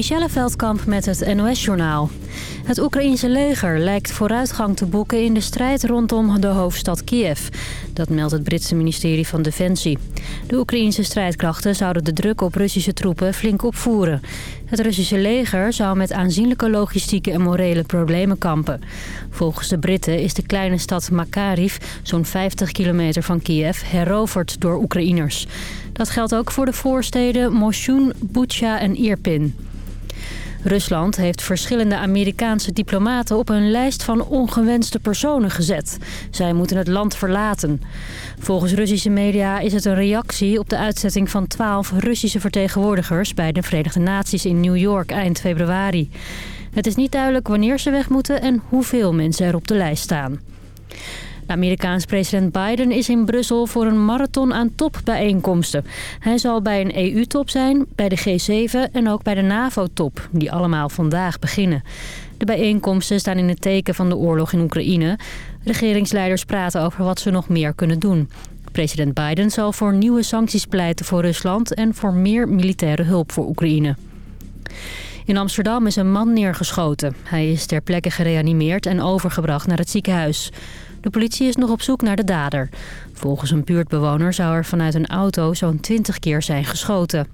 Michelle Veldkamp met het NOS-journaal. Het Oekraïense leger lijkt vooruitgang te boeken in de strijd rondom de hoofdstad Kiev. Dat meldt het Britse ministerie van Defensie. De Oekraïense strijdkrachten zouden de druk op Russische troepen flink opvoeren. Het Russische leger zou met aanzienlijke logistieke en morele problemen kampen. Volgens de Britten is de kleine stad Makariv, zo'n 50 kilometer van Kiev, heroverd door Oekraïners. Dat geldt ook voor de voorsteden Moshun, Bucha en Irpin. Rusland heeft verschillende Amerikaanse diplomaten op een lijst van ongewenste personen gezet. Zij moeten het land verlaten. Volgens Russische media is het een reactie op de uitzetting van twaalf Russische vertegenwoordigers bij de Verenigde Naties in New York eind februari. Het is niet duidelijk wanneer ze weg moeten en hoeveel mensen er op de lijst staan. Amerikaans president Biden is in Brussel voor een marathon aan topbijeenkomsten. Hij zal bij een EU-top zijn, bij de G7 en ook bij de NAVO-top, die allemaal vandaag beginnen. De bijeenkomsten staan in het teken van de oorlog in Oekraïne. Regeringsleiders praten over wat ze nog meer kunnen doen. President Biden zal voor nieuwe sancties pleiten voor Rusland en voor meer militaire hulp voor Oekraïne. In Amsterdam is een man neergeschoten. Hij is ter plekke gereanimeerd en overgebracht naar het ziekenhuis. De politie is nog op zoek naar de dader. Volgens een buurtbewoner zou er vanuit een auto zo'n 20 keer zijn geschoten.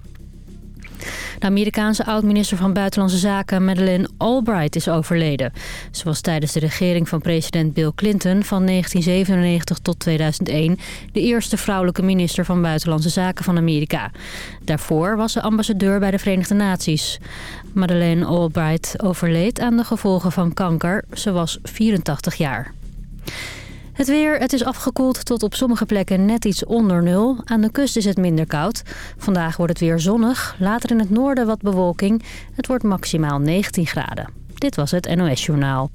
De Amerikaanse oud-minister van Buitenlandse Zaken Madeleine Albright is overleden. Ze was tijdens de regering van president Bill Clinton van 1997 tot 2001... de eerste vrouwelijke minister van Buitenlandse Zaken van Amerika. Daarvoor was ze ambassadeur bij de Verenigde Naties. Madeleine Albright overleed aan de gevolgen van kanker. Ze was 84 jaar. Het weer, het is afgekoeld tot op sommige plekken net iets onder nul. Aan de kust is het minder koud. Vandaag wordt het weer zonnig. Later in het noorden wat bewolking. Het wordt maximaal 19 graden. Dit was het NOS Journaal.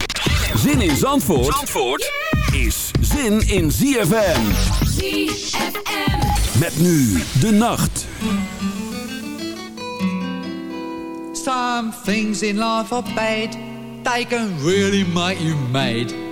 Zin in Zandvoort, Zandvoort is zin in ZFM. ZFM. Met nu de nacht. Some things in life are bad. They can really make you mad.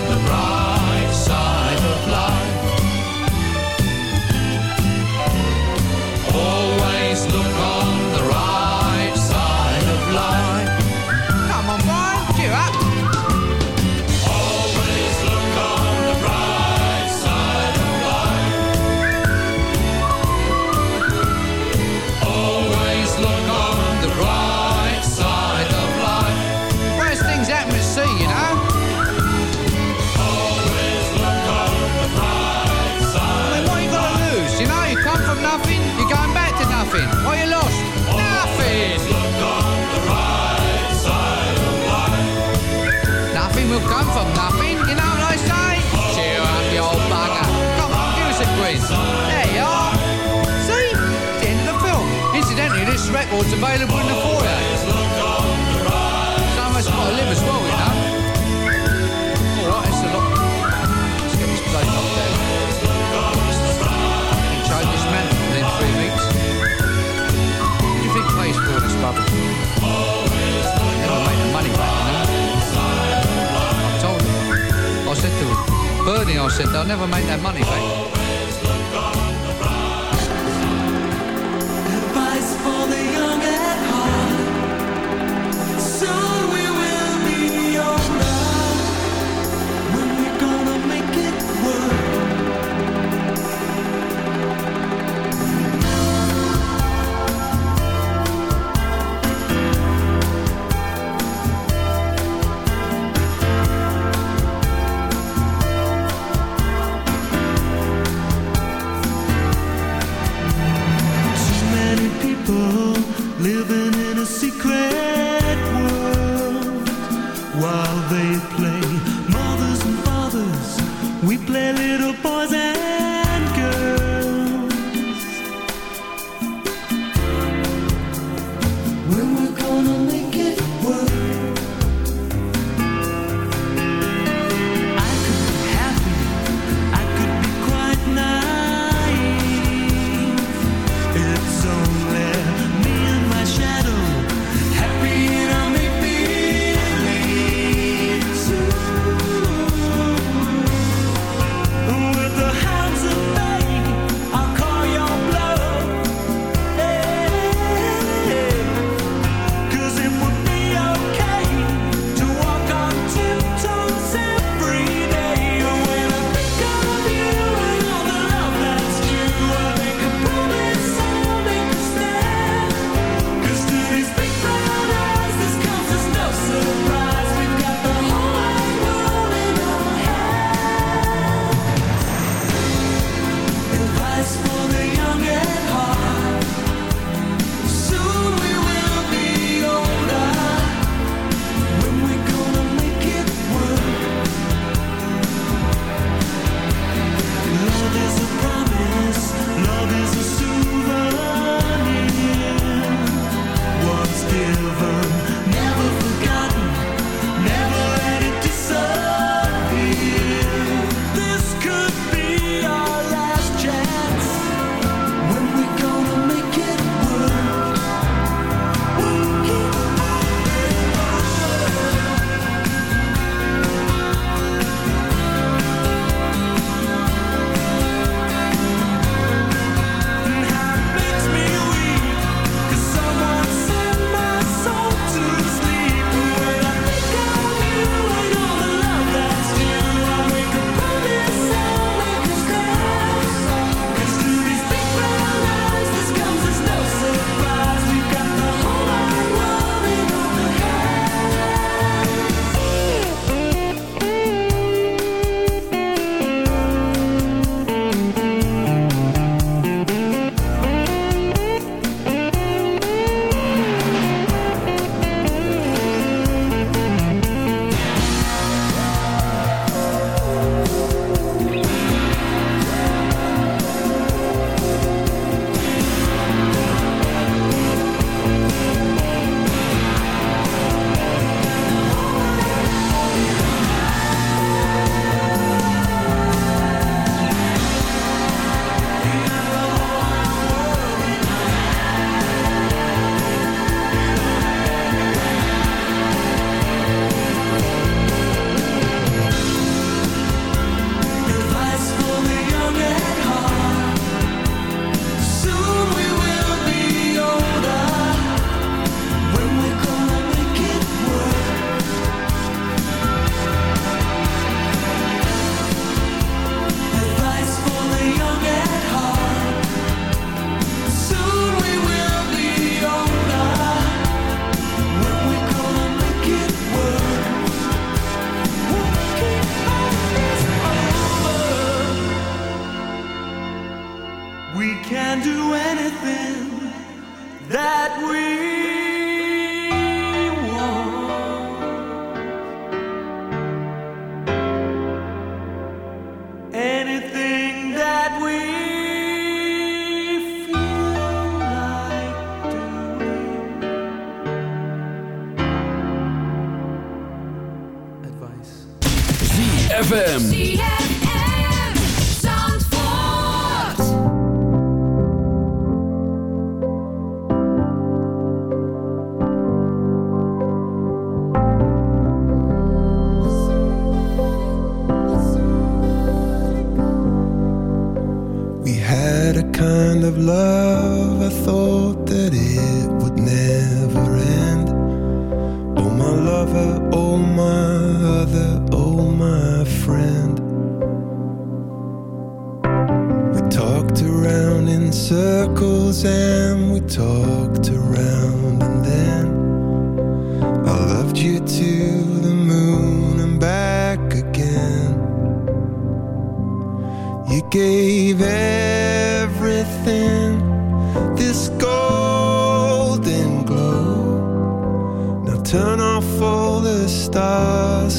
available in the foyer. Got to live as well, you know. Alright, it's a lot. Let's get this down. And change this man within three weeks. What do you think pays for this rubbish? Never make the money back, you know. I told him. I said to him, Bernie, I said, they'll never make that money back.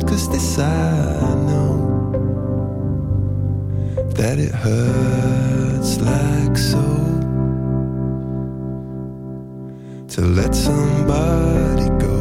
cause this I know that it hurts like so to let somebody go.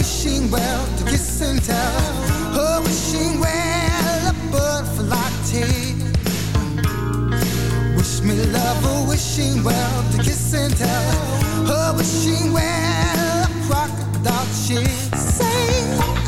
wishing well to kiss and tell. Oh, wishing well, a bud. Wish me love, oh, wishing well to kiss and tell. Oh, wishing well, a crocodile shit. Say.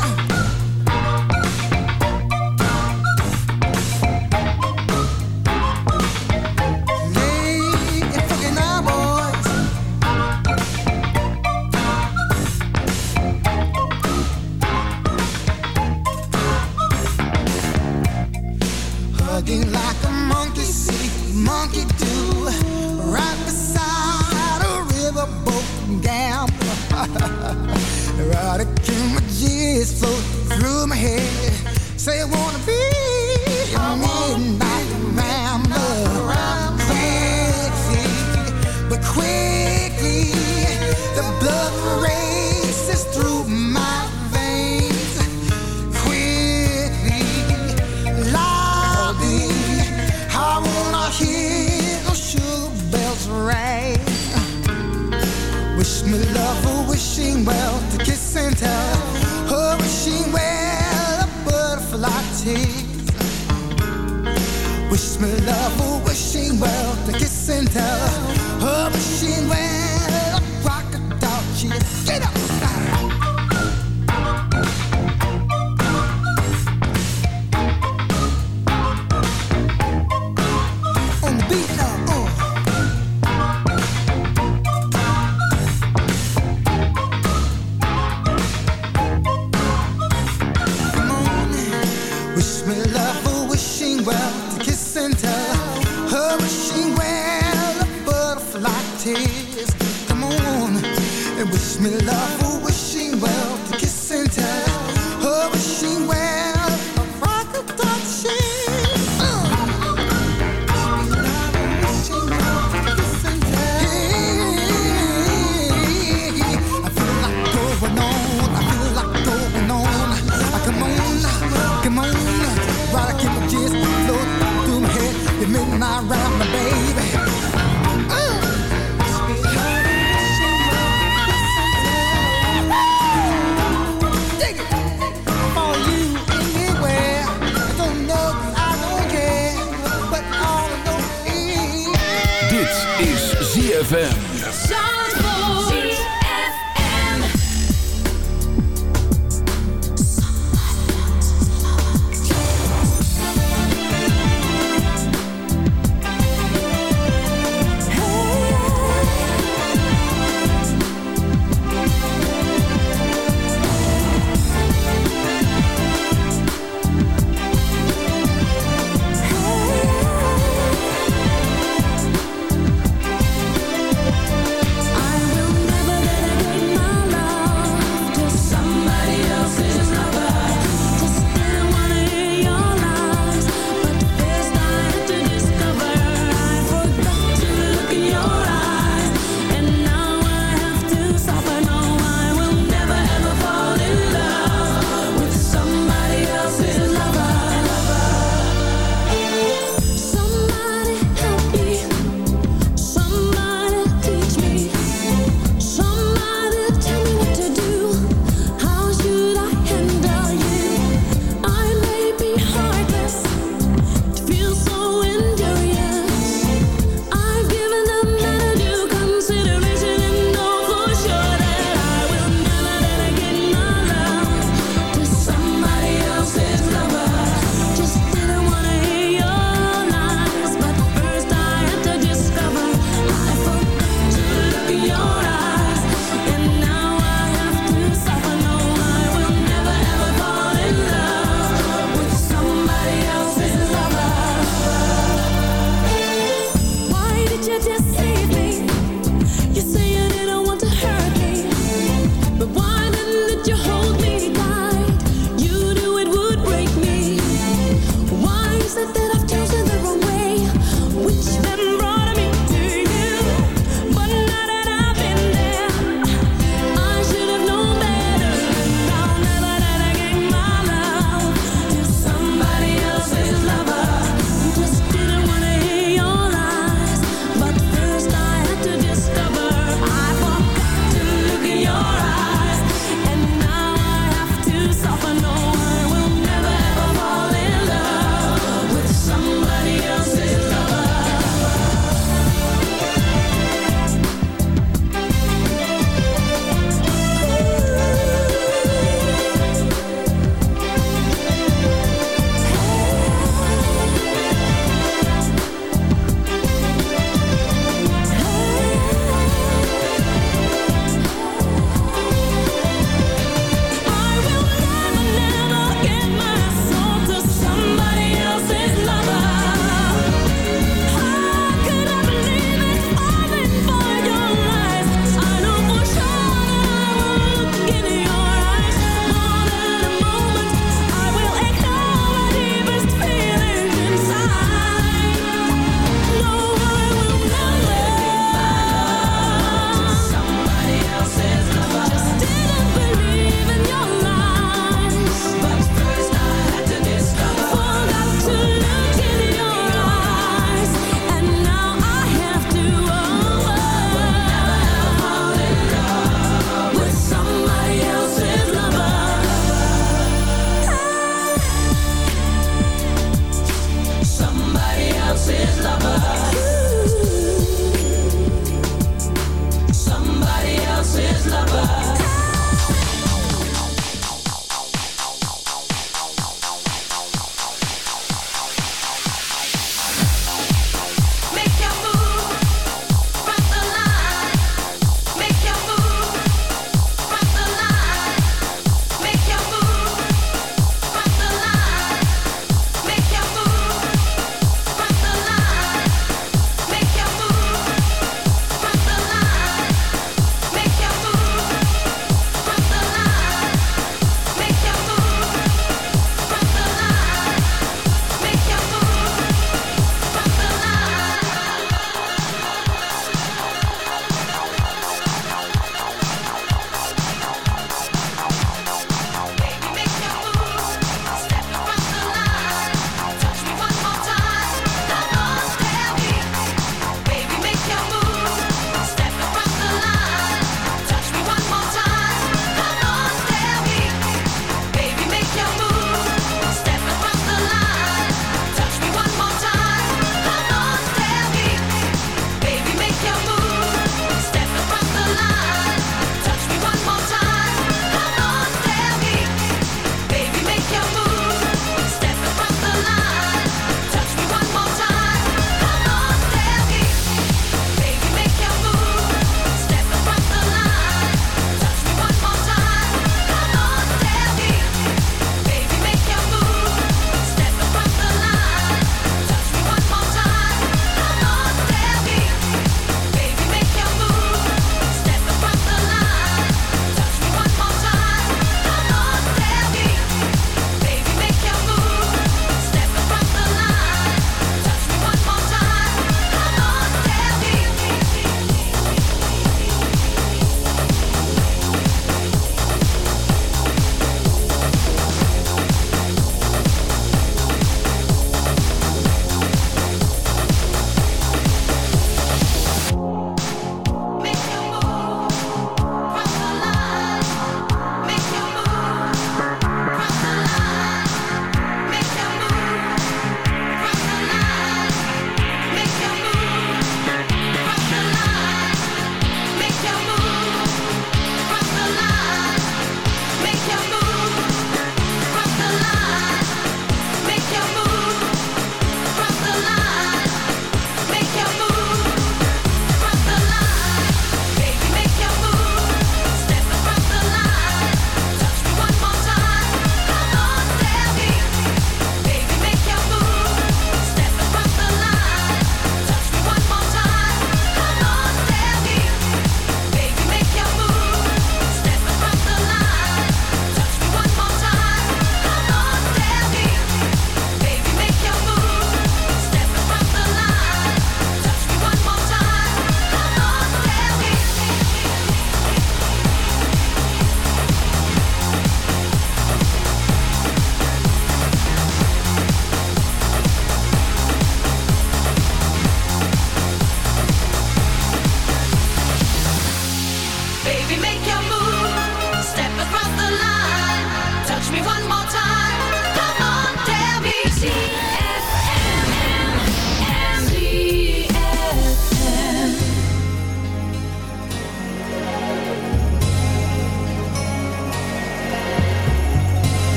kiss me, love.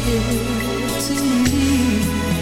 to me.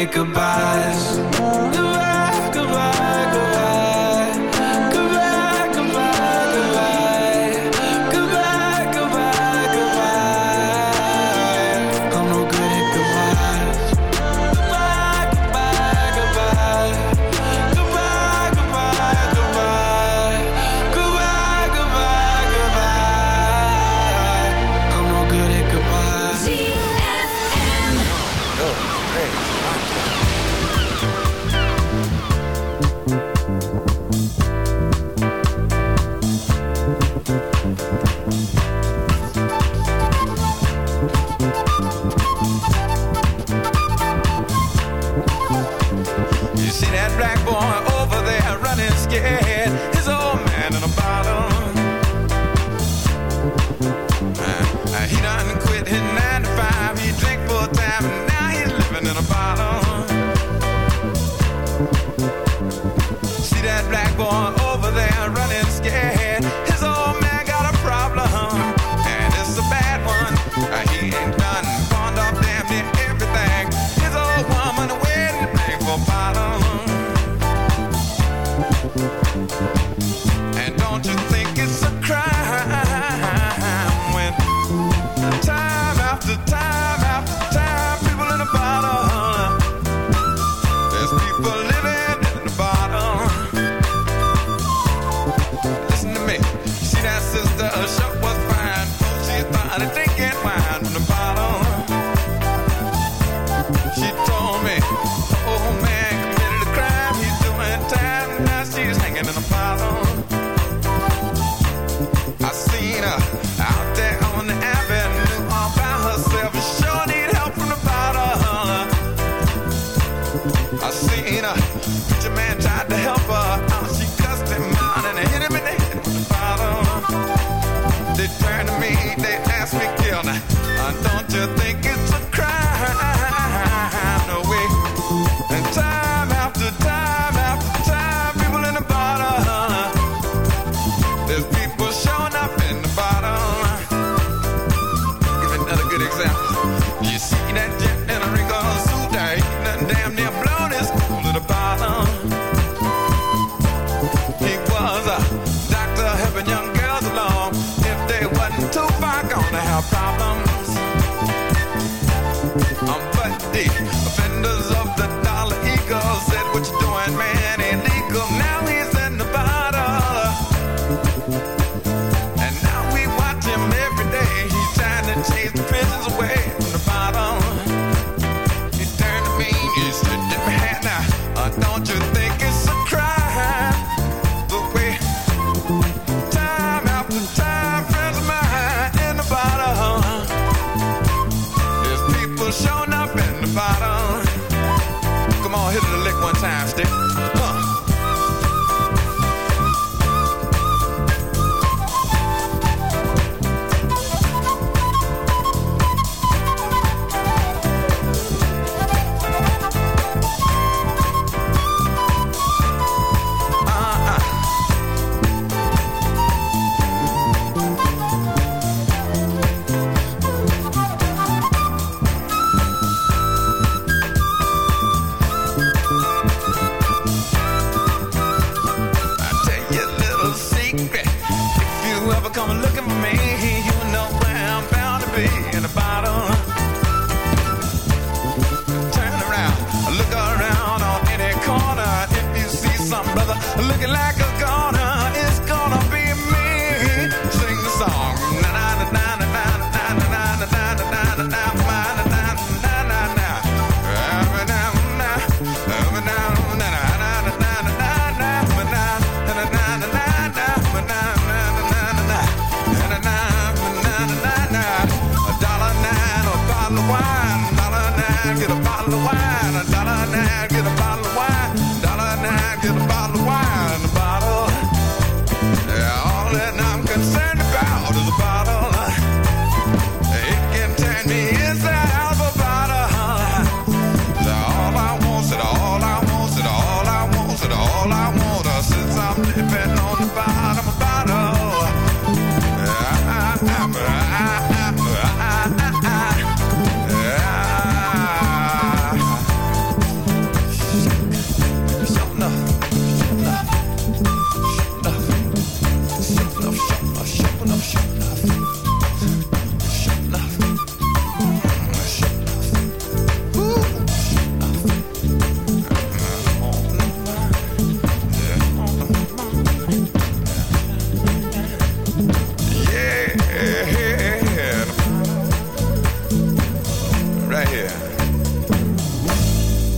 say goodbyes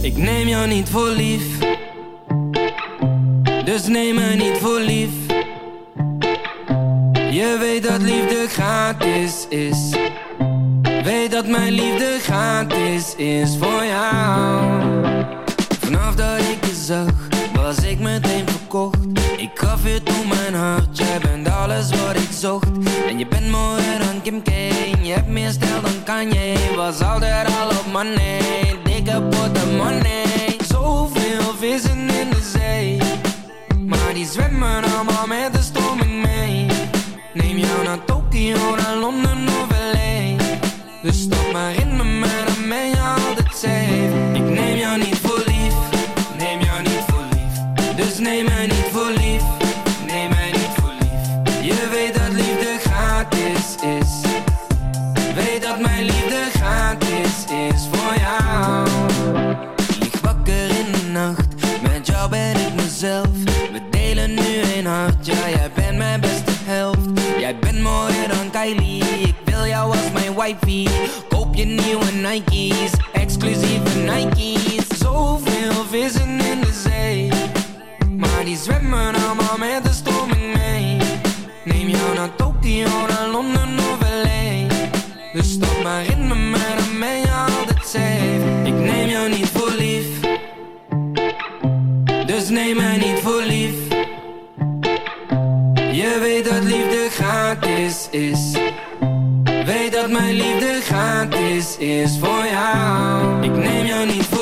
Ik neem jou niet voor lief. Dus neem me niet voor lief. Je weet dat liefde gratis is. Weet dat mijn liefde gratis is voor jou. Vanaf dat ik je zag, was ik meteen verkocht. Ik gaf je je mijn hart, jij bent alles wat ik zocht. En je bent mooier dan Kim K. Je hebt meer stijl dan Kanye. Was altijd al op money Dikke portemonnee Zoveel vissen in de zee. Maar die zwemmen allemaal met de stroming mee. Neem jou naar Tokio, naar Londen. Ik wil jou als mijn wifey. Koop je nieuwe Nike's Exclusieve Nike's. Zoveel vissen in de zee. Maar die zwemmen allemaal met de stroming mee. Neem jou naar Tokio, naar Londen of L.A. Dus stop maar in me, met dan altijd safe. Ik neem jou niet voor lief. Dus neem mij niet voor lief. Je weet dat gratis is. Weet dat mijn liefde gratis is voor jou. Ik neem jou niet voor